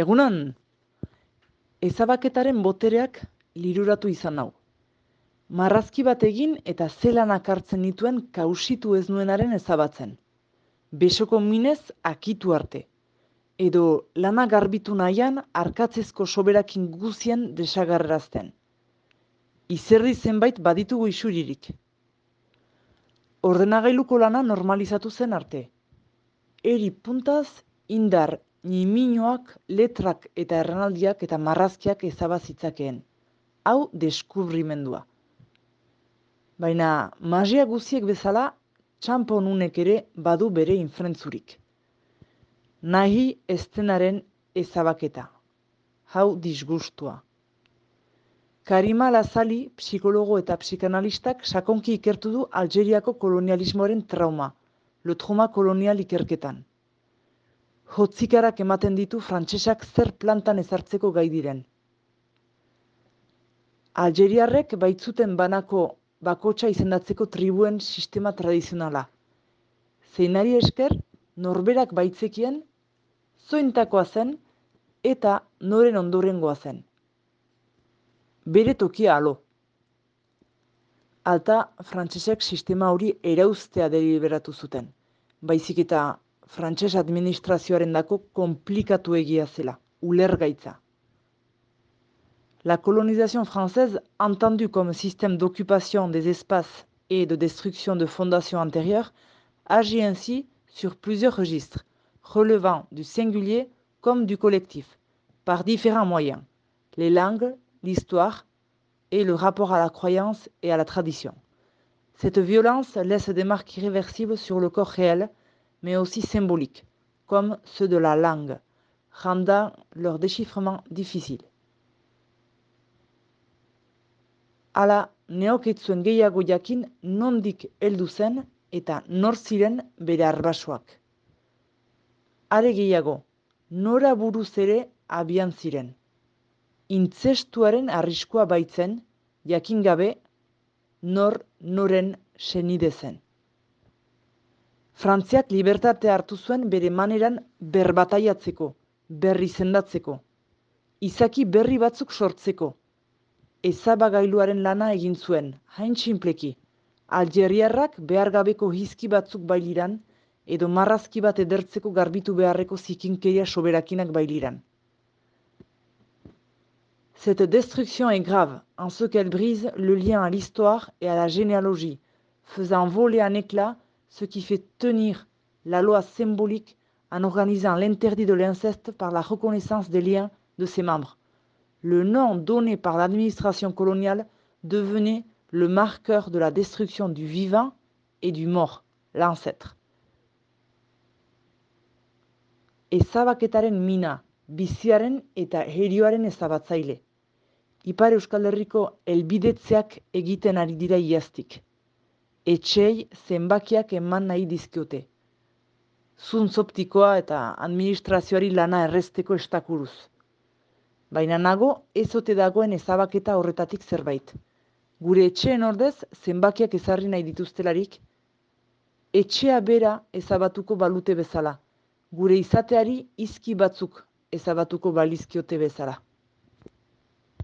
Egunan, ezabaketaren botereak liruratu izan nau. Marrazki bat egin eta zelanak hartzen nituen kausitu ez nuenaren ezabatzen. Besoko minez akitu arte. Edo lana garbitu nahian arkatzezko soberakin guzien desagarrazten. Izerri zenbait baditugu isuririk. Ordenagailuko lana normalizatu zen arte. Eri puntaz indar niminoak, letrak eta erranaldiak eta marrazkiak ezabazitzakeen. Hau deskubrimendua. Baina magia guziek bezala, txamponunek ere badu bere infrentzurik. Nahi estenaren ezabaketa. Hau disgustua. Karima Lazali, psikologo eta psikanalistak, sakonki ikertu du Algeriako kolonialismoaren trauma, lotroma kolonial ikerketan hotzikarak ematen ditu frantsesak zer plantan ezartzeko gai diren. Algeriarrek baitzuten banako bakotsa izendatzeko tribuen sistema tradizionala. Zeinari esker, norberak baitzekien, zointakoa zen eta noren ondorengoa zen. Bere tokia alo. Alta, frantsesek sistema hori erauztea deliberatu zuten. Baizik eta frantses administrazioaren dako komplikatu egia zela, ulergaitza. La colonisation française, entendue comme système d'occupation des espaces et de destruction de fondations antérieures, agit ainsi sur plusieurs registres, relevant du singulier comme du collectif, par différents moyens, les langues, l'histoire et le rapport à la croyance et à la tradition. Cette violence laisse des marques irréversibles sur le corps réel, mais aussi symboliques, comme ceux de la langue, rendant leur déchiffrement difficile. Hala, neok etzuen gehiago jakin nondik heldu zen eta nor ziren bere arbasoak. Are gehiago, nora buruz ere abian ziren. Intzestuaren arriskua baitzen, jakin gabe, nor noren senide zen. Frantziak libertate hartu zuen bere maneran berbataiatzeko, berri zendatzeko. Izaki berri batzuk sortzeko. Ezabagailuaren lana egin zuen, hain txinpleki. Algeriarrak behargabeko hizki batzuk bailiran, edo marrazki bat edertzeko garbitu beharreko zikinkeria soberakinak bailiran. Cette destruction est grave, en ce qu'elle brise le lien à l'histoire et à la généalogie, faisant voler en éclats ce qui fait tenir la loi symbolique en organisant l'interdit de l'inceste par la reconnaissance des liens de ses membres. Le nom donné par l'administration coloniale devenait le marqueur de la destruction du vivant et du mort, l'ancêtre. Mina, etxei zenbakiak eman nahi dizkiote. Zuntz optikoa eta administrazioari lana errezteko estakuruz. Baina nago ez ote dagoen ezabaketa horretatik zerbait. Gure etxeen ordez zenbakiak ezarri nahi dituztelarik, etxea bera ezabatuko balute bezala. Gure izateari izki batzuk ezabatuko balizkiote bezala.